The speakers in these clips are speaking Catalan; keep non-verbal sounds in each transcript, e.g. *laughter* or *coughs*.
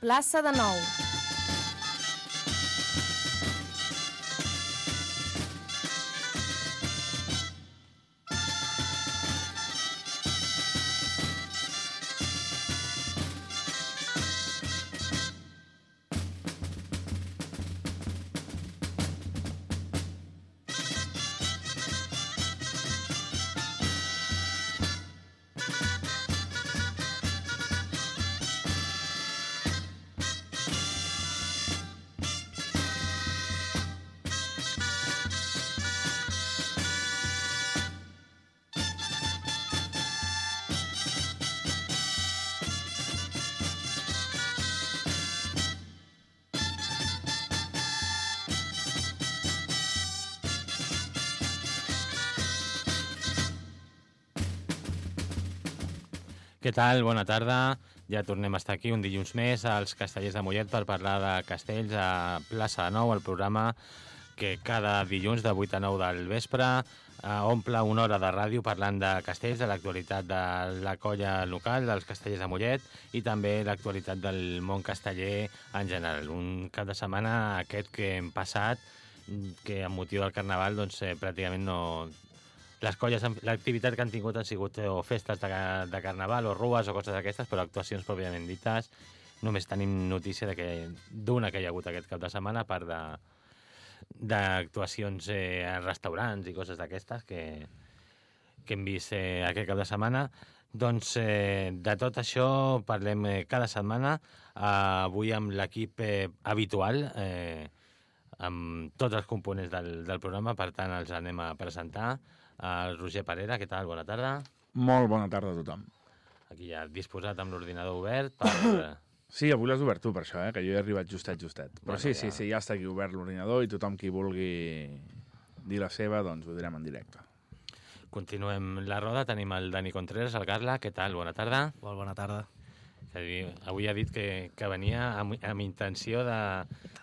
plaça de Nou. Què tal? Bona tarda. Ja tornem a estar aquí un dilluns més als Castellers de Mollet per parlar de castells a plaça de Nou, el programa que cada dilluns de 8 a 9 del vespre eh, omple una hora de ràdio parlant de castells, de l'actualitat de la colla local, dels castellers de Mollet i també l'actualitat del món casteller en general. Un cap de setmana aquest que hem passat que amb motiu del Carnaval doncs, eh, pràcticament no, les colles, l'activitat que han tingut han sigut eh, o festes de, de carnaval o rues o coses d'aquestes, però actuacions pròpiament dites només tenim notícia de que d'una que hi ha hagut aquest cap de setmana, a part de d'actuacions eh, a restaurants i coses d'aquestes que, que hem vist eh, aquest cap de setmana. Doncs eh, de tot això parlem eh, cada setmana, eh, avui amb l'equip eh, habitual, eh, amb tots els components del, del programa, per tant els anem a presentar. El Roger Parera, què tal? Bona tarda. Molt bona tarda a tothom. Aquí ja disposat amb l'ordinador obert per... *coughs* Sí, avui l'has obert tu per això, eh? que jo he arribat justet, justet. Però Bueno, sí, ja. sí, sí, ja està aquí obert l'ordinador i tothom qui vulgui dir la seva, doncs ho direm en directe. Continuem la roda, tenim el Dani Contreras, el Carla, què tal? Bona tarda. Molt bona tarda. És a dir, avui ha dit que, que venia amb, amb intenció de...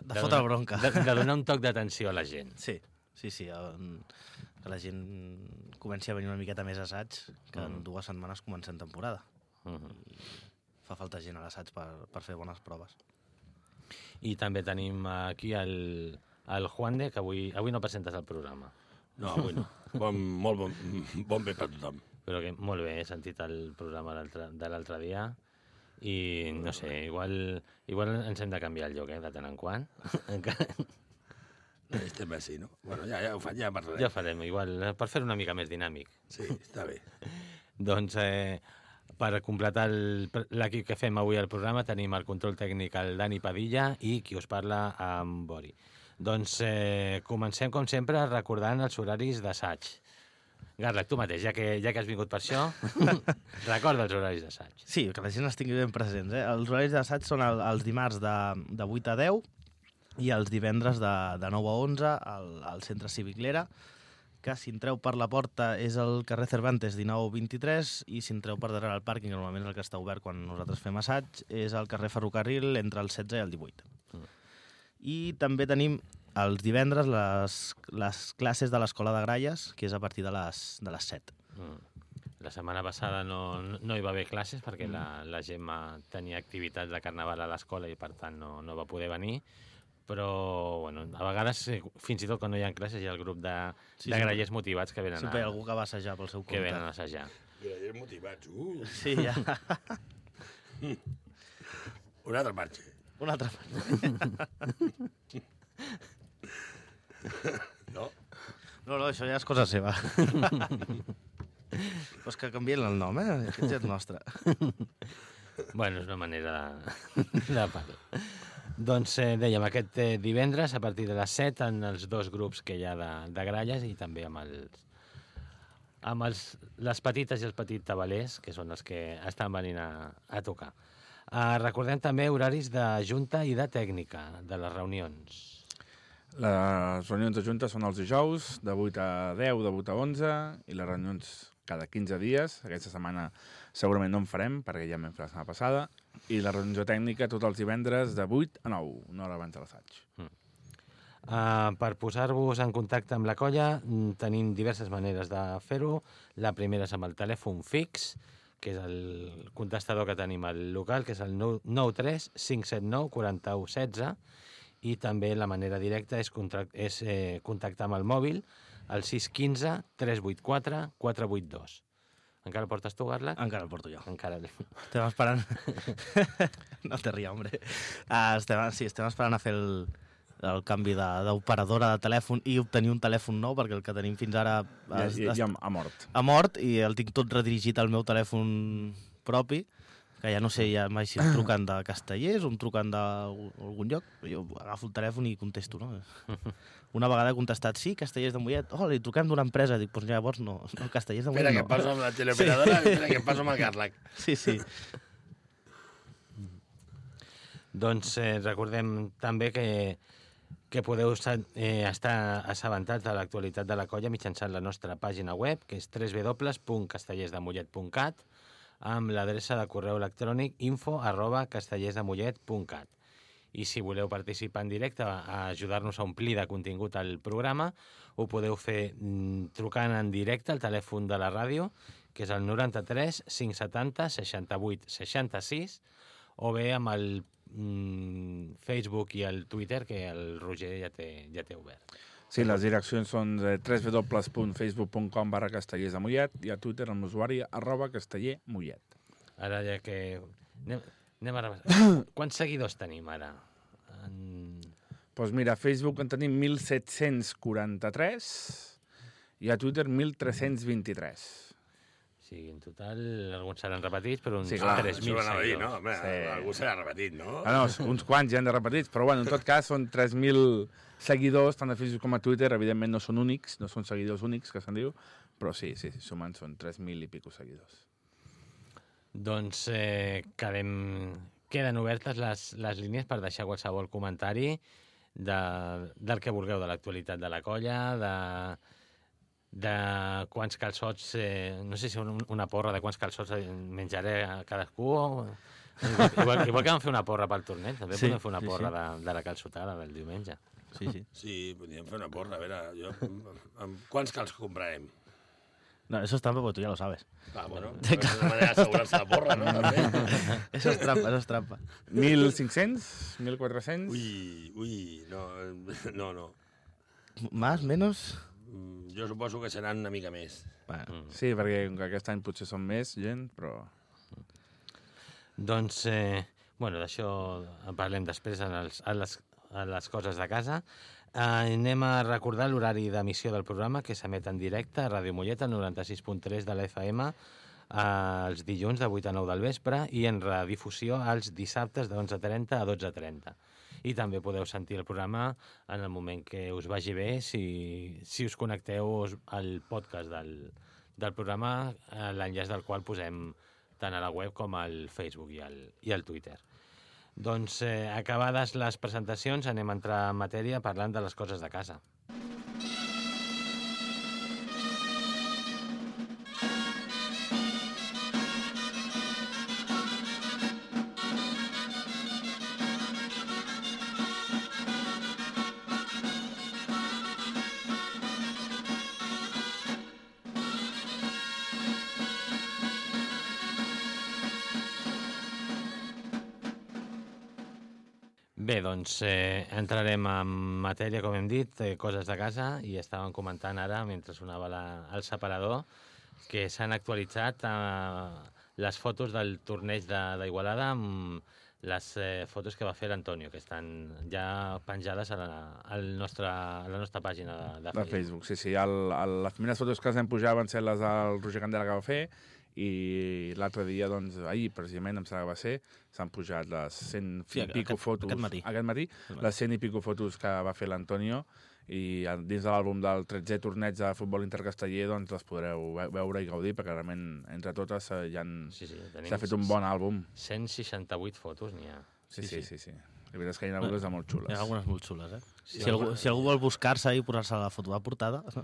De fotre donar- bronca. De, de donar un toc d'atenció a la gent. Sí, sí, sí. en- Que la gent comenci a venir una miqueta més assaig, que en dues setmanes comencem temporada. Uh -huh. Fa falta gent a l'assaig per, per fer bones proves. I també tenim aquí el, el Juan de, que avui, avui no presentes el programa. No, avui no. Bon, molt bon, bon bé per tothom. Però que molt bé, he sentit el programa de l'altre dia i no sé, igual, igual ens hem de canviar el lloc, eh, de tant en quant. *laughs* *laughs* Estem així, no? Bueno, ja, ja ho fan, ja parlarem. ja ho farem, igual, eh, per fer una mica més dinàmic. Sí, està bé. *laughs* Doncs eh, per completar el- l'equip que fem avui al programa tenim el control tècnic el Dani Padilla i qui us parla amb Bori. Doncs eh, comencem, com sempre, recordant els horaris d'assaig. Garla, tu mateix, ja que, ja que has vingut per això, *laughs* recorda els horaris d'assaig. Sí, que la gent els tingui ben presents. Eh? Els horaris d'assaig són el, els dimarts de, de 8 a 10 i els divendres de, de 9 a 11 al, al centre cívic Lera, que si entreu per la porta és el carrer Cervantes 19-23 i si entreu per darrere el pàrquing, que normalment és el que està obert quan nosaltres fem assaig, és el carrer Ferrocarril entre el 16 i el 18. I també tenim els divendres les, les classes de l'Escola de Gralles, que és a partir de les, de les 7. Mm. La setmana passada no, no- no hi va haver classes perquè la, la Gemma tenia activitats de carnaval a l'escola i per tant no, no va poder venir però bueno, a vegades eh, fins i tot quan no hi ha classes hi ha el grup de, Sí, de sí. grallers motivats que venen, Sempre hi ha a, algú que va assajar pel seu que compte. venen a assajar. Grallers motivats. Uh, Sí, ja. *laughs* un altre marxa. Un altre. No? No, no, això ja és cosa seva. Però és que canvien el nom, eh? Aquest ja és nostre. Bueno, és una manera de, de parlar. Doncs eh, dèiem, aquest eh, divendres, a partir de les 7, en els dos grups que hi ha de, de gralles i també amb els amb els, les petites i els petits tabalers, que són els que estan venint a, a tocar. Uh, recordem també horaris de junta i de tècnica, de les reunions. Les reunions de junta són els dijous, de 8 a 10, de 8 a 11, i les reunions cada 15 dies. Aquesta setmana segurament no en farem, perquè ja vam fer la setmana passada. I la reunió tècnica tots els divendres de 8 a 9, una hora abans de l'assaig. Uh, per posar-vos en contacte amb la colla mm, tenim diverses maneres de fer-ho. La primera és amb el telèfon fix, que és el contestador que tenim al local, que és el 93 579 41 16, i també la manera directa és, és eh, contactar amb el mòbil al 615 384 482. Encara el portes tu, Garlac? Encara el porto jo. Encara. Estem esperant... *laughs* no te ria, hombre. Uh, estem, sí, estem esperant a fer el, el canvi de- d'operadora de, de telèfon i obtenir un telèfon nou, perquè el que tenim fins ara Ja, es- ja, ja ha mort. ha mort i el tinc tot redirigit al meu telèfon propi, que ja no sé ja mai si em truquen de Castellers o em truquen d'algun lloc. Jo agafo el telèfon i contesto, no? *laughs* Una vegada he contestat, sí, Castellers de Mollet. Oh, li truquem d'una empresa. Dic, doncs llavors no, no Castellers de Espera, Mollet que no. passo amb la teleoperadora, espera, que passo amb el Carlac. *laughs* Sí, sí. Doncs eh, recordem també que, que podeu sa- eh, estar assabentats de l'actualitat de la colla mitjançant la nostra pàgina web, que és www.castellersdemollet.cat, amb l'adreça de correu electrònic info arroba castellersdemollet.cat. I si voleu participar en directe a ajudar-nos a omplir de contingut el programa, ho podeu fer mm, trucant en directe al telèfon de la ràdio, que és el 93 570 68 66, o bé amb el mm, Facebook i el Twitter, que el Roger ja té, ja té obert. Sí, les direccions són eh, www.facebook.com barra castellers de Mollet i a Twitter amb l'usuari arroba casteller Mollet. Ara ja que... Anem, anem a. *coughs* Quants seguidors tenim ara? En... Doncs mira, a Facebook en tenim 1.743 i a Twitter 1.323. Sí, en total, alguns seran repetits, però uns Sí, sí, clar, 3.000 Això ho anava a dir, no? seguidors. Home, Sí. algú s'ha repetit, no? Ah, no, uns quants ja han de repetits, però bueno, en tot cas són 3.000 seguidors, tant a Facebook com a Twitter, evidentment no són únics, no són seguidors únics, que se'n diu, però sí, sí, sí sumant són 3.000 i pico seguidors. Doncs eh, quedem, queden obertes les, les línies per deixar qualsevol comentari de, del que vulgueu, de l'actualitat de la colla, de, de quants calçots, eh, no sé si un, una porra de quants calçots menjaré a cadascú. O... *laughs* Igual, igual que vam fer una porra pel torneig, també Sí, podem fer una sí, porra sí. de, de la calçotada del diumenge. Sí, sí. *laughs* Sí, podríem fer una porra. A veure, jo, amb, amb quants cals comprarem? No, eso es trampa porque tú ya lo sabes. Va, bueno, una manera d'assegurar-se la porra, no? *laughs* Eso es trampa, eso es trampa. 1.500? 1.400? Ui, ui, no, eh, no, no. Más, menos... Mm, Jo suposo que seran una mica més. Bueno, Sí, perquè com que aquest any potser són més gent, però... Doncs, eh, bueno, d'això en parlem després en els, a, les, a les coses de casa. Eh, anem a recordar l'horari d'emissió del programa que s'emet en directe a Ràdio Mollet, al 96.3 de la FM, eh, els dilluns de 8 a 9 del vespre i en redifusió els dissabtes de 11.30 a 12.30. I també podeu sentir el programa en el moment que us vagi bé si, si us connecteu al podcast del, del programa, eh, l'enllaç del qual posem tant a la web com al Facebook i al, i al Twitter. Doncs, eh, acabades les presentacions, anem a entrar en matèria parlant de les coses de casa. Doncs eh, entrarem en matèria, com hem dit, eh, coses de casa, i estàvem comentant ara, mentre sonava la, el separador, que s'han actualitzat eh, les fotos del torneig de- d'Igualada amb les eh, fotos que va fer l'Antonio, que estan ja penjades a la, al nostre, a la nostra pàgina de, de, De Facebook, sí, sí. El, el, les primeres fotos que vam pujar van ser les del Roger Candela que va fer i l'altre dia, doncs, ahir precisament, em sembla que va ser, s'han pujat les 100 Sí, i pico aquest- fotos. aquest matí. Aquest matí, les 100 i pico fotos que va fer l'Antonio i dins de l'àlbum del 13è torneig de futbol intercasteller doncs les podreu ve- veure i gaudir perquè realment entre totes eh, hi han- Sí, sí, s'ha fet un bon àlbum. 168 fotos n'hi ha. Sí, sí, sí. sí. La veritat és que hi ha algunes de molt hi ha xules. algunes molt xules, eh? Sí, si, algú, si algú vol buscar-se i posar-se la foto de portada... No?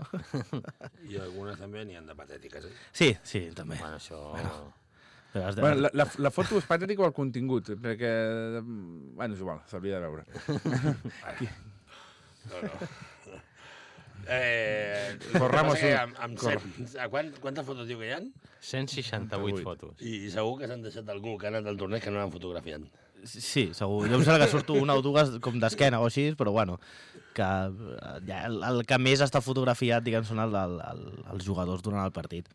*laughs* I algunes també n'hi han de patètiques, eh? Sí, sí, també. Bueno, això... Però has de... Bueno, la, la, la foto és patètica o el contingut? Perquè, bueno, és igual, s'hauria de veure. *laughs* No, no. Eh, Por Ramos, passa que sí. amb, amb set, a quant, quantes fotos diu que hi ha? 168 fotos. I segur que s'han deixat algú que ha anat al torneig que no l'han fotografiat. Sí, segur. Jo em sembla que surto una o dues com d'esquena o així, però bueno, que eh, ja el, el que més està fotografiat, diguem, són el, el, el, els jugadors durant el partit.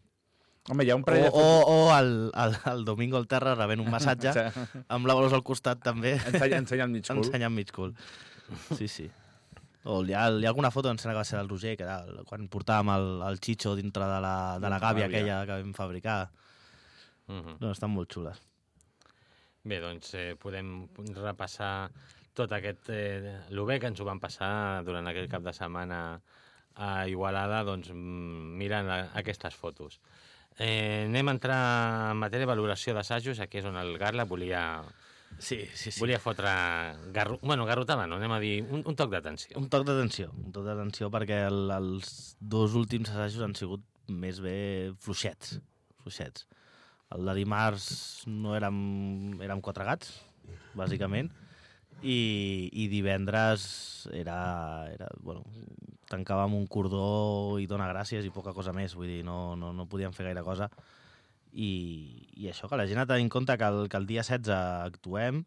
Home, hi ha un O, parell de o, fotos... o el, el, el Domingo al terra rebent un massatge, *laughs* amb la bolos al costat també, Ensenya, ensenya el mig cul. ensenyant mig cul. Sí, sí. O hi ha, hi ha alguna foto, em sembla que va ser el Roger, que era el- quan portàvem el, el Chicho dintre de la, de la Gàbia. aquella que vam fabricar. Uh -huh. No, estan molt xules. Bé, doncs eh, podem repassar tot aquest... Eh, bé que ens ho van passar durant aquell cap de setmana a Igualada, doncs mm, mirant a, aquestes fotos. Eh, anem a entrar en matèria de valoració d'assajos, aquí és on el Garla volia, Sí, sí, sí. volia fotre... Garro, bueno, garrotada no, anem a dir un, un toc d'atenció. Un toc d'atenció, un toc d'atenció perquè el, els dos últims assajos han sigut més bé fluixets, fluixets. El de dimarts no érem, érem quatre gats, bàsicament, i, i divendres era, era, bueno, tancàvem un cordó i dona gràcies i poca cosa més, vull dir, no, no, no podíem fer gaire cosa. I, i això, que la gent ha de tenir en compte que el, que el dia 16 actuem,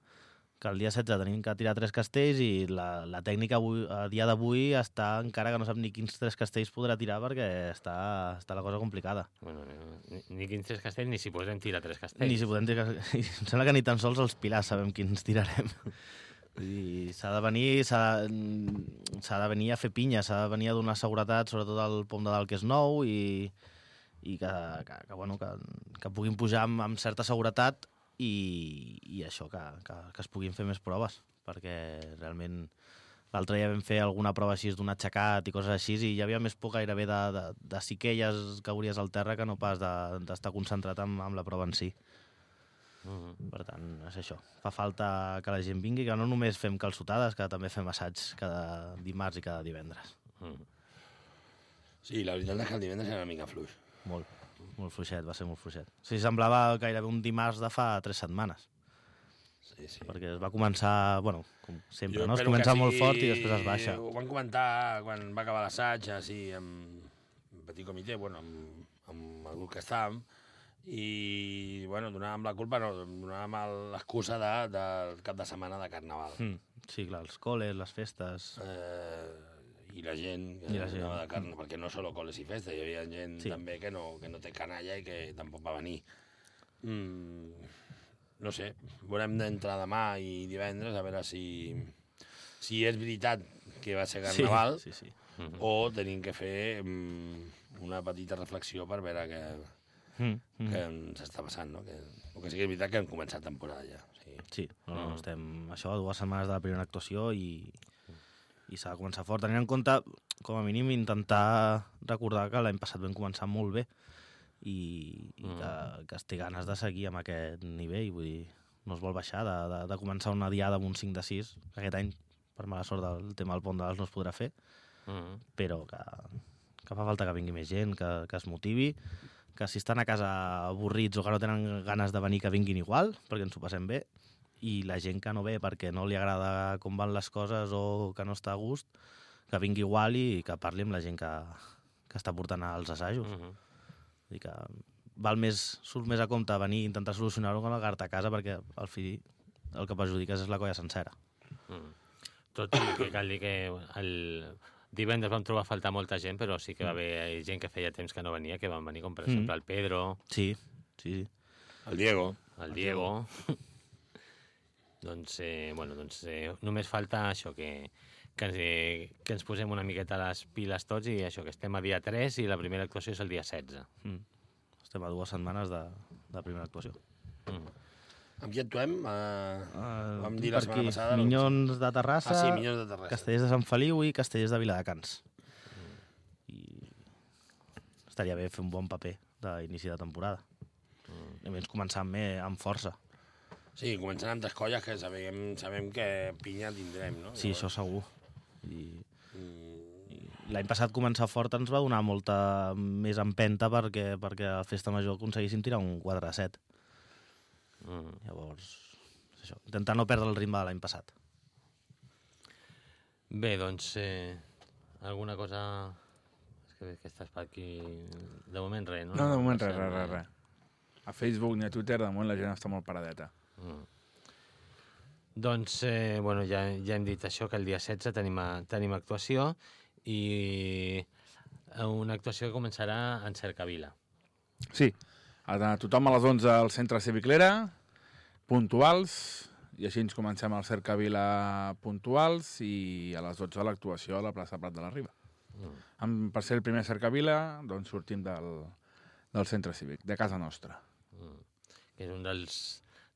que el dia 16 tenim que tirar tres castells i la, la tècnica avui, a dia d'avui està encara que no sap ni quins tres castells podrà tirar perquè està, està la cosa complicada. Bueno, ni, ni quins tres castells, ni si podem tirar tres castells. Ni si podem tirar... *laughs* Em sembla que ni tan sols els pilars sabem quins tirarem. Dir, s'ha de venir s'ha de venir a fer pinya, s'ha de venir a donar seguretat, sobretot al pom de dalt que és nou i, i que, que, que, bueno, que, que puguin pujar amb, amb certa seguretat i, i això, que, que, que es puguin fer més proves, perquè realment l'altre dia vam fer alguna prova així d'un aixecat i coses així i hi havia més por gairebé de, de, de ciquelles cauries al terra que no pas de- d'estar concentrat amb, amb la prova en si. Uh Per tant, és això. Fa falta que la gent vingui, que no només fem calçotades, que també fem assaigs cada dimarts i cada divendres. -huh. Sí, la veritat és que el divendres era una mica fluix. Molt, molt fluixet, va ser molt fluixet. O sigui, semblava gairebé un dimarts de fa tres setmanes, Sí, sí. perquè es va començar, bueno, com sempre, Jo no? Es comença molt sigui- fort i després es baixa. Ho van comentar quan va acabar l'assaig, així, amb un petit comitè, bueno, amb, amb el grup que estàvem, i, bueno, donàvem la culpa, no, donàvem l'excusa de, del cap de setmana de Carnaval. Mm. Sí, clar, els col·les, les festes... Eh, I la gent que I la gent. anava de carn, perquè no solo coles i festes, hi havia gent Sí. també que no, que no té canalla i que tampoc va venir. Mm, no sé, veurem d'entrar demà i divendres a veure si, si és veritat que va ser Carnaval Sí, sí, sí. O tenim que fer mm, una petita reflexió per veure què, Mm. Mm. què ens està passant, no? Que, el que sí que és veritat que hem començat temporada ja. Sí. Sí, no, no, estem això dues setmanes de la primera actuació i, i s'ha de començar fort. Tenint en compte, com a mínim, intentar recordar que l'any passat vam començar molt bé i, i que, que es té ganes de seguir amb aquest nivell. Vull dir, no es vol baixar de, de, de començar una diada amb un 5 de 6. Aquest any, per mala sort, del tema del pont de l'Als no es podrà fer, -huh. però que, que fa falta que vingui més gent, que, que es motivi, que si estan a casa avorrits o que no tenen ganes de venir, que vinguin igual, perquè ens ho passem bé, i la gent que no ve perquè no li agrada com van les coses o que no està a gust, que vingui igual i que parli amb la gent que, que està portant als assajos. Uh -huh. Vull dir que val més, surt més a compte venir i intentar solucionar-ho que no quedar-te a casa perquè al fi el que perjudiques és la colla sencera. Mm. Tot i que cal dir que el divendres vam trobar a faltar molta gent, però sí que va haver gent que feia temps que no venia, que van venir, com per exemple el Pedro, Sí, sí, sí. El Diego. el Diego... *laughs* doncs, eh, bueno, doncs eh, només falta això, que, que, ens, eh, que ens posem una miqueta les piles tots i això, que estem a dia 3 i la primera actuació és el dia 16. Mm. Estem a dues setmanes de, de primera actuació. Mm. Amb qui actuem? Uh, Uh, vam dir la setmana passada... doncs. Minyons de Terrassa, Ah, sí, Minyons de Terrassa. Castellers de Sant Feliu i Castellers de Viladecans. I estaria bé fer un bon paper d'inici de temporada. Mm. I menys començar amb, eh, amb força. Sí, començant amb tres colles que sabem, sabem que pinya tindrem, no? Sí, això segur. I, Mm, l'any passat començar fort ens va donar molta més empenta perquè, perquè a Festa Major aconseguíssim tirar un 4 a 7. Mm. Llavors, és això, intentar no perdre el ritme de l'any passat. Bé, doncs, eh, alguna cosa que, que estàs per aquí... De moment res, no? No, de moment res, res, res. A Facebook ni a Twitter, de moment la gent està molt paradeta. Mm. Doncs, eh, bueno, ja, ja hem dit això, que el dia 16 tenim, a, tenim actuació i una actuació que començarà en Cercavila. Sí, a tothom a les 11 al centre Cívic Lera, puntuals, i així ens comencem al Cercavila puntuals i a les 12 l'actuació a la plaça Prat de la Riba. Mm. Amb, per ser el primer Cercavila, doncs sortim del, del centre cívic, de casa nostra. Mm. Que és un dels,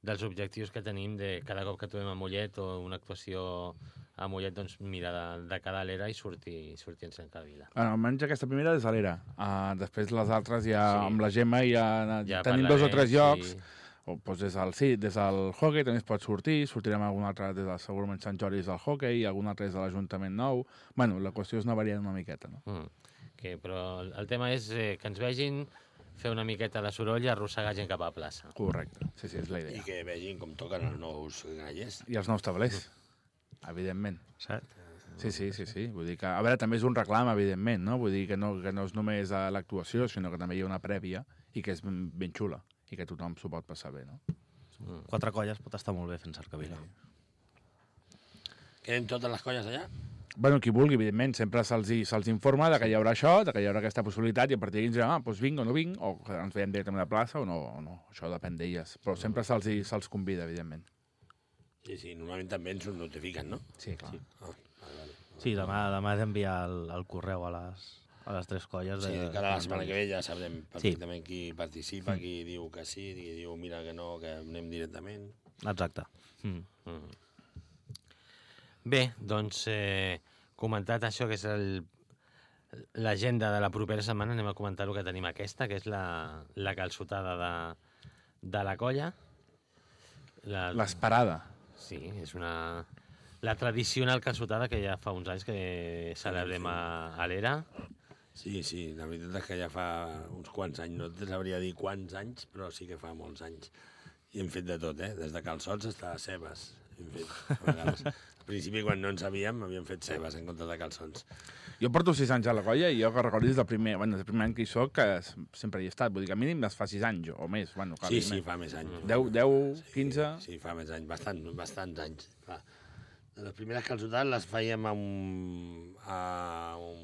dels objectius que tenim de cada cop que trobem a Mollet o una actuació a Mollet, doncs mirar de, de cada l'era i sortir, sortir en Cercavila. Ah, almenys aquesta primera és a l'era. Uh, després les altres ja, Sí. amb la Gemma ja, Ja tenim dos o tres llocs. sí. O, doncs des del, sí, des del hockey també es pot sortir, sortirem algun altre des del, segurament Sant Jordi del hockey, algun altre des de l'Ajuntament Nou. Bueno, la qüestió és anar variant una miqueta, no? Mm. Que, però el, el tema és eh, que ens vegin fer una miqueta de soroll i arrossegar gent cap a la plaça. Correcte, sí, sí, és la I idea. que vegin com toquen els nous grallers. I els nous tablers, evidentment. Saps? Sí, sí, sí, sí. Vull dir que, a veure, també és un reclam, evidentment, no? Vull dir que no, que no és només a l'actuació, sinó que també hi ha una prèvia i que és ben, ben xula i que tothom s'ho pot passar bé, no? Quatre colles pot estar molt bé fent cercavila. Queden totes les colles allà? Bueno, qui vulgui, evidentment, sempre se'ls se'ls informa de que hi haurà això, de que hi haurà aquesta possibilitat, i a partir d'aquí ens diran, ah, doncs vinc o no vinc, o que ens veiem directament a la plaça o no, o no. això depèn d'elles. Però sempre se'ls se'ls convida, evidentment. Sí, sí, normalment també ens ho notifiquen, no? Sí, clar. Sí. Ah, vale, vale. Sí, demà, demà he d'enviar el, el correu a les, a les tres colles. Sí, de, cada la setmana que ve ja sabrem perfectament qui participa, qui diu que sí, qui diu mira que no, que anem directament. Exacte. Mm. Mm. Bé, doncs, eh, comentat això, que és l'agenda de la propera setmana, anem a comentar el que tenim aquesta, que és la, la calçotada de, de la colla. La, L'esperada. Sí, és una... La tradicional calçotada que ja fa uns anys que celebrem a, a l'era. Sí, sí, la veritat és que ja fa uns quants anys, no te sabria dir quants anys, però sí que fa molts anys. I hem fet de tot, eh? Des de calçots fins a cebes. Hem fet. *laughs* Al principi, quan no en sabíem, havíem fet cebes en comptes de calçons. Jo porto sis anys a la colla i jo que recordo des del primer, bueno, des del primer any que hi soc, que sempre hi he estat. Vull dir que a mínim es fa sis anys o més. Bueno, clar, Sí, més. sí, fa més anys. 10, 10 15... Sí, fa més anys, bastant, bastants anys. Clar. Les primeres calçotades les fèiem a un, a un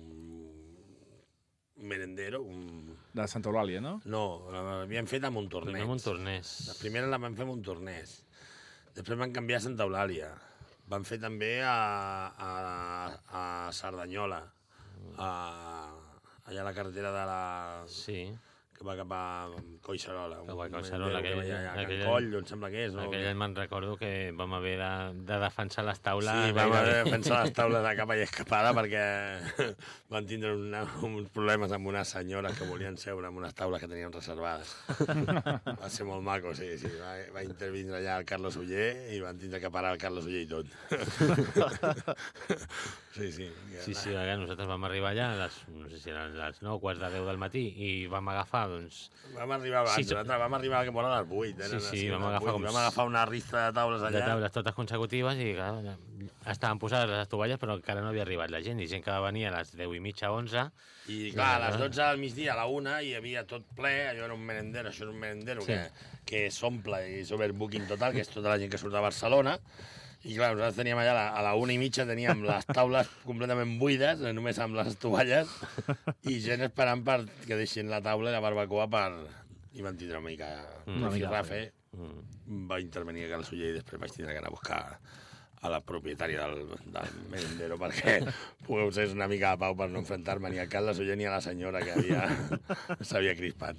merendero, un... De Santa Eulàlia, no? No, l'havíem fet amb un torneig. Primer amb un tornès. Les primeres les vam fer amb un tornès. Després van canviar a Santa Eulàlia. Van fer també a, a, a Cerdanyola, a, allà a la carretera de la... Sí, que va cap a va a merendero que aquell- allà a aquell- Coll, em sembla que és, no? aquell me'n recordo que vam haver de, de defensar les taules. Sí, vam haver de pensar les taules de capa i escapada perquè *laughs* van tindre una, uns problemes amb unes senyores que volien seure en unes taules que tenien reservades. Va ser molt maco, sí, sí. Va, va intervindre allà el Carlos Uller i van tindre que parar el Carlos Uller i tot. *laughs* Sí, sí. Sí, sí, nosaltres vam arribar allà a les, no sé si eren les 9, quarts de 10 del matí i vam agafar, doncs, Vam arribar abans, Sí, vam arribar a que vora les 8. Sí, sí, vam agafar com- Vam agafar una rista de taules allà. de taules totes consecutives i clar, estaven posades les tovalles però encara no havia arribat la gent i gent que va venir a les 10 i mitja, 11 I clar, a les 12 del migdia, a la 1, hi havia tot ple, allò era un merendero, això era un merendero Sí. que, que s'omple i és overbooking total, que és tota la gent que surt de Barcelona, i clar, nosaltres teníem allà, a la- a la 1 i mitja teníem les taules *laughs* completament buides, eh, només amb les tovalles, i gent esperant per que deixin la taula i la barbacoa per... I van tindre una mica... Mm. Una Una mica Rafe mm. va intervenir a Cal Soller i després vaig tindre que anar a buscar a la propietària del, del merendero perquè pogueu ser una mica de pau per no enfrontar-me ni al Carles Oller ni a la senyora que havia *laughs* *laughs* s'havia crispat.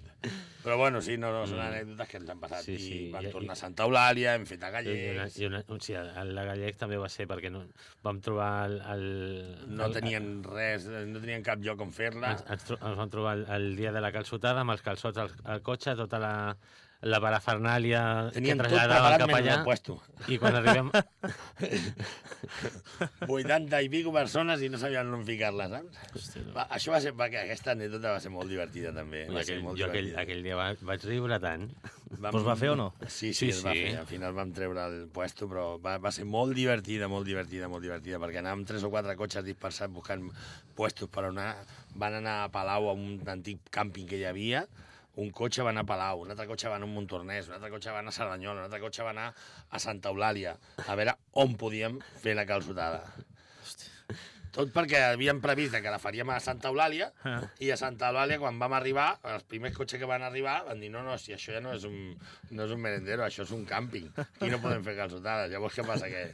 Però bueno, sí, no, no, són anècdotes que ens han passat. Mm. Sí, sí, I vam i- tornar a Santa Eulàlia, hem fet a I una, Gallecs, i una, sí, el de Gallecs també va ser perquè no, vam trobar el... el no el- tenien res, no tenien cap lloc on fer-la. Ens, ens, ens vam trobar el, el dia de la calçotada amb els calçots al, al cotxe, tota la, la parafernàlia Tenien que traslladàvem preparat cap allà. el. I quan arribem... *laughs* 80 i pico persones i no sabien on ficar-les, saps? Hosti, no. Va, això va ser, va, aquesta anècdota va ser molt divertida, també. Va ser aquell, molt jo aquell, divertida. aquell dia va, vaig riure tant. Vam... Pues va fer o no? Sí, sí, Sí, sí, va fer. Al final vam treure el puesto, però va, va ser molt divertida, molt divertida, molt divertida, perquè anàvem tres o quatre cotxes dispersats buscant puestos per anar. Van anar a Palau, a un antic càmping que hi havia, un cotxe va anar a Palau, un altre cotxe va anar a Montornès, un altre cotxe va anar a Cerdanyola, un altre cotxe va anar a Santa Eulàlia, a veure on podíem fer la calçotada. Tot perquè havíem previst que la faríem a Santa Eulàlia Ah. i a Santa Eulàlia, quan vam arribar, els primers cotxes que van arribar van dir no, no, si això ja no és un, no és un merendero, això és un càmping. Aquí no podem fer calçotades. Llavors, què passa? Que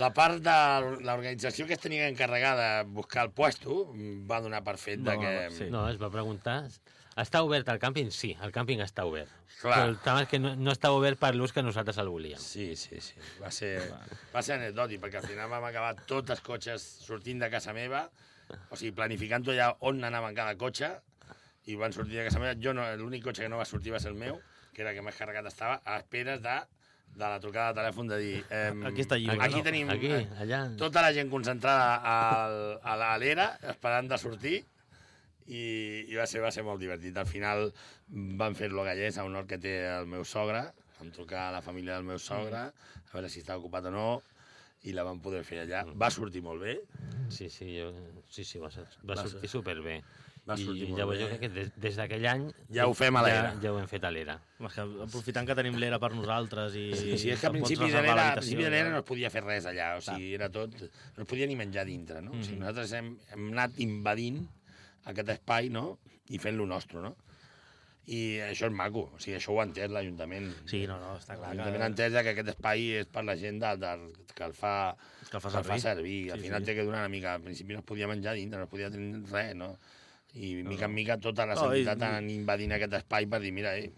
la part de l'organització que es tenia encarregada de buscar el puesto va donar per fet de No, que... sí. No, es va preguntar... Està obert el càmping? Sí, el càmping està obert. Clar. Però el tema és que no, no estava obert per l'ús que nosaltres el volíem. Sí, sí, sí. Va ser, va ser anecdòtic, perquè al final vam acabar tots els cotxes sortint de casa meva, o sigui, planificant-ho ja on anaven cada cotxe, i van sortir de casa meva. Jo no, l'únic cotxe que no va sortir va ser el meu, que era el que més carregat estava, a esperes de, de la trucada de telèfon de dir... Ehm, Aquí està lliure, Aquí no? tenim Aquí, eh, allà... tota la gent concentrada al, a la- a l'era, esperant de sortir, i, i va, ser, va ser molt divertit. Al final van fer-lo Gallès, a un hort que té el meu sogre, vam trucar a la família del meu sogre, a veure si estava ocupat o no, i la vam poder fer allà. Va sortir molt bé, Sí, sí, jo, sí, sí, va, ser, va Va sortir ser- superbé. va sortir I molt llavors bé. jo crec que des, des d'aquell any... Ja ho fem a l'era. Ja, ja ho hem fet a l'era. És que aprofitant que tenim l'era per nosaltres i... Sí, sí, és que a principi de l'era ja. no es podia fer res allà, o sigui, era tot... No es podia ni menjar dintre, no? O sigui, nosaltres hem, hem anat invadint aquest espai, no?, i fent-lo nostre, no? I això és maco, o sigui, això ho ha entès l'Ajuntament. Sí, no, no, està clar L'Ajuntament ha que... entès que aquest espai és per la gent de, de, que el fa, Que el fa que el fa servir. servir. Al Sí, final sí. té que donar una mica... Al principi no es podia menjar dintre, no es podia tenir res, no? I mica en mica totes les No, i- entitats han invadint aquest espai per dir, mira, eh,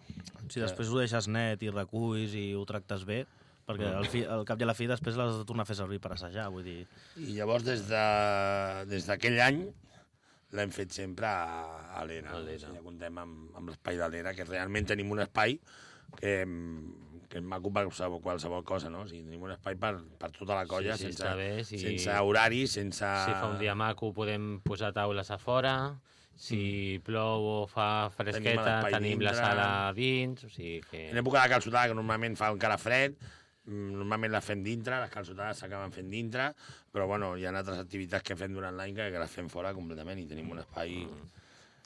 Si després ho deixes net i reculls i ho tractes bé, perquè al, fi, al cap i a la fi després l'has de tornar a fer servir per assajar, vull dir... I llavors, des de des d'aquell any, l'hem fet sempre a, a l'ERA. A O l'ERA. sigui, ja comptem amb, amb l'espai de l'ERA, que realment tenim un espai que, que és maco per qualsevol, qualsevol cosa, no? O sigui, tenim un espai per, per tota la colla, Sí, sí, sense, bé, sí. sense horari, sense... Si fa un dia maco podem posar taules a fora, si plou o fa fresqueta l'espai tenim, la sala dins, o sigui que... En època de calçotada, que normalment fa encara fred, mm, normalment les fem dintre, les calçotades s'acaben fent dintre, però bueno, hi ha altres activitats que fem durant l'any que, que les fem fora completament i tenim un espai...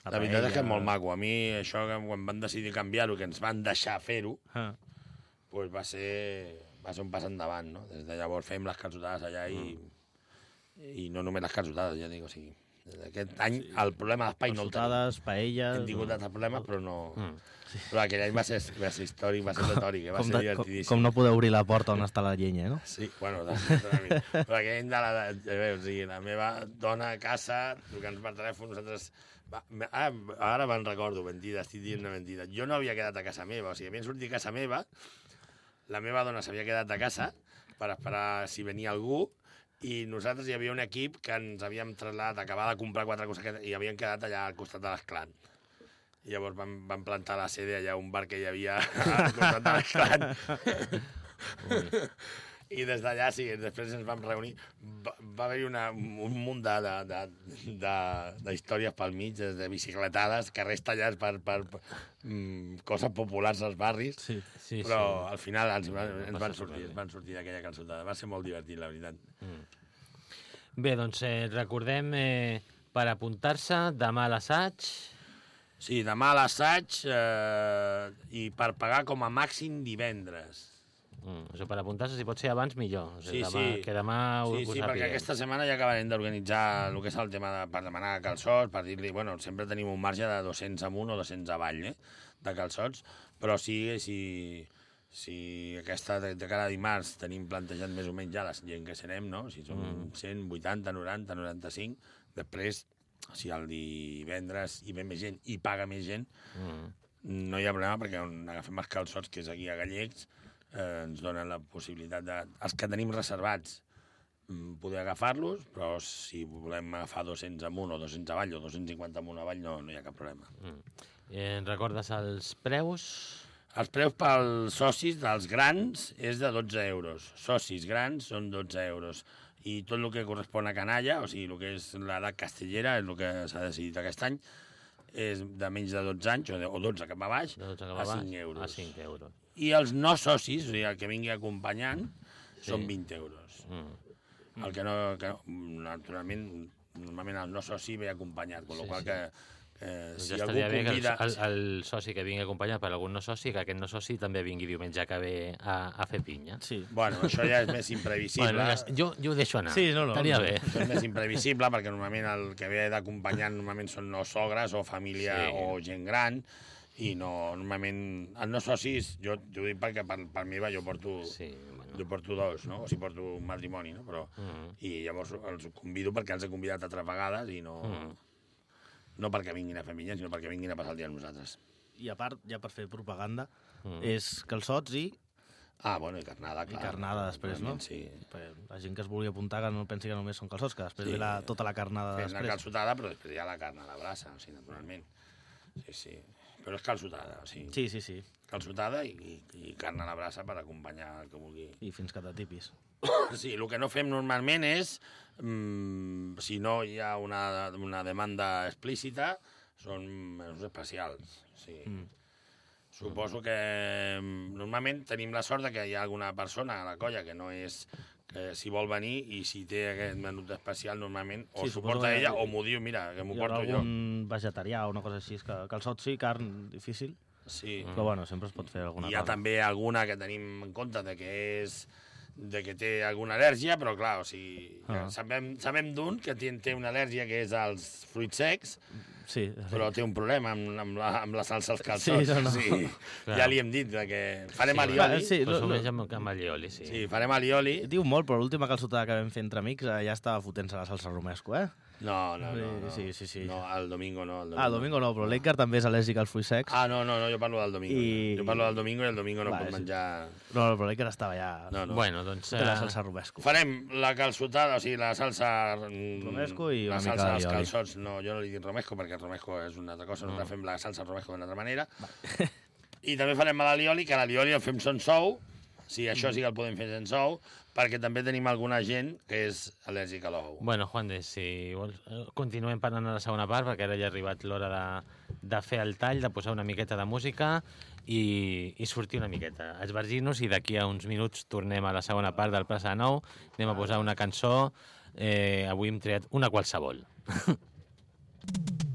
La La veritat és que és molt maco. A mi, això, quan van decidir canviar-ho, que ens van deixar fer-ho, Ah. doncs va ser, va ser un pas endavant, no? Des de llavors fem les calçotades allà i, i no només les calçotades, ja dic, o sigui, des d'aquest any el problema d'espai no el tenim. Calçotades, paelles... Hem tingut altres problemes, però no... Mm. Però aquell any va ser, va ser històric, va ser retòric, va Com, ser de, com, divertidíssim. com no poder obrir la porta on està la llenya, no? Sí, bueno, de, de, però aquell any de la, de, o sigui, la meva dona a casa, trucant per telèfon, nosaltres... Va, ah, ara me'n recordo, mentida, estic dient una mentida. Jo no havia quedat a casa meva, o sigui, havien sortit a casa meva, la meva dona s'havia quedat a casa per esperar si venia algú, i nosaltres hi havia un equip que ens havíem traslladat, acabar de comprar quatre coses que, i havien quedat allà al costat de l'Esclan. I llavors vam, vam plantar la sede allà un bar que hi havia *laughs* al costat de l'Esclan. I des d'allà, sí, després ens vam reunir. Va, va haver-hi una- un munt de, de, de, de, de històries pel mig, des de bicicletades, carrers tallats per, per, per mm, coses populars als barris, Sí. Sí, però sí. al final ens, van, ens Va van sortir, ens van sortir d'aquella calçotada. Va ser molt divertit, la veritat. Bé, doncs eh, recordem eh, per apuntar-se demà a l'assaig. Sí, demà a l'assaig eh, i per pagar com a màxim divendres. Mm, això per apuntar-se, si pot ser abans, millor. O sigui, Sí, demà, sí. Que demà ho, Sí, ho sí, perquè aquesta setmana ja acabarem d'organitzar el que és el tema de, per demanar calçots, per dir-li, bueno, sempre tenim un marge de 200 amunt o 200 avall, eh, de calçots, però sí, si, si aquesta de, de cada dimarts tenim plantejat més o menys ja la gent que serem, no? Si són mm. 180, 90, 95, després, si el divendres hi ve més gent i paga més gent, Mm. no hi ha problema perquè on agafem els calçots, que és aquí a Gallecs, eh, ens donen la possibilitat de... Els que tenim reservats mm, poder agafar-los, però si volem agafar 200 amunt o 200 avall o 250 amunt avall no, no hi ha cap problema. Eh, recordes els preus? Els preus pels socis dels grans és de 12 euros. Socis grans són 12 euros. I tot el que correspon a canalla, o sigui, el que és l'edat castellera, és el que s'ha decidit aquest any, és de menys de 12 anys, o, de, o 12 cap a baix, De 12 cap a a baix? 5 euros. A 5 euros. I els no socis, o sigui, el que vingui acompanyant, Sí. són 20 euros. Mm. El que no, que no, naturalment, normalment el no soci ve acompanyat, amb Sí, la qual sí. que eh, si ja algú estaria bé que el, convida... el, el soci que vingui acompanyat per algun no soci, que aquest no soci també vingui diumenge que ve a, a fer pinya. Sí. Bueno, això ja és més imprevisible. Bueno, jo, jo ho deixo anar. Sí, no, no. Estaria bé. Això és més imprevisible perquè normalment el que ve d'acompanyant normalment són no sogres o família Sí. sí. o gent gran i no, normalment els no socis, jo, jo ho dic perquè per, per meva jo porto, sí. Bueno. jo porto dos, no? o sigui, porto un matrimoni, no? Però, Mm. I llavors els convido perquè els he convidat altres vegades i no, Mm. no perquè vinguin a fer minya, sinó perquè vinguin a passar el dia amb nosaltres. I a part, ja per fer propaganda, Mm. és calçots i, Ah, bueno, i carnada, i clar. carnada després, no? Sí. La gent que es vulgui apuntar que no pensi que només són calçots, que després Sí. ve la, tota la carnada Fes una després. calçotada, però després hi ha la carn a la brasa, o sigui, naturalment. Sí, sí. Però és calçotada, o sigui, Sí, sí, sí. calçotada i, i, i carn a la brasa per acompanyar el que vulgui. I fins que t'atipis. *coughs* Sí, el que no fem normalment és, mm, si no hi ha una, una demanda explícita, són menús especials. Sí. Mm. Suposo que mm, normalment tenim la sort de que hi ha alguna persona a la colla que no és que si vol venir i si té aquest menut especial normalment o Sí, s'ho porta que- ella o m'ho diu, mira, que m'ho porto jo. algun vegetarià o una cosa així, és que calçots sí, carn difícil, Sí. però bueno, sempre es pot fer alguna Hi ha cosa. també alguna que tenim en compte de que és de que té alguna al·lèrgia, però clar, o sigui, Ah. sabem, sabem d'un que té, té una al·lèrgia que és als fruits secs, Sí, però té un problema amb, amb, la, amb la salsa als calçots. Sí, no, no. sí. Clar. Ja li hem dit de que farem Sí, alioli. sí. Sí. No, no. amb, amb alioli, sí. sí, farem alioli. Diu molt, però l'última calçotada que vam fer entre amics eh, ja estava fotent-se la salsa romesco, eh? No, no, no. no. Sí, sí, sí. No, el domingo no. El domingo. Ah, el domingo no, però l'Edgar també és al·lèrgic als fruits secs. Ah, no, no, no, jo parlo del domingo. I- Jo parlo del domingo i el domingo no Vale, pot sí. menjar... No, no, però l'Edgar estava ja... No, no. Bueno, doncs... De la eh, salsa romesco. Farem la calçotada, o sigui, la salsa... mm, Romesco i la una mica salsa dels d'alioli. calçots. No, jo no li dic romesco perquè el romesco és una altra cosa, nosaltres fem la salsa romesco d'una altra manera. I també farem l'alioli, que l'alioli el fem sense ou, si això sí que el podem fer sense ou, perquè també tenim alguna gent que és al·lèrgica a l'ou. Bueno, Juan de, si vols, eh, continuem parlant a la segona part, perquè ara ja ha arribat l'hora de, de fer el tall, de posar una miqueta de música i, i sortir una miqueta. Esvergir-nos i d'aquí a uns minuts tornem a la segona part del Plaça de Nou. Anem a posar una cançó. Eh, avui hem triat una qualsevol. *laughs*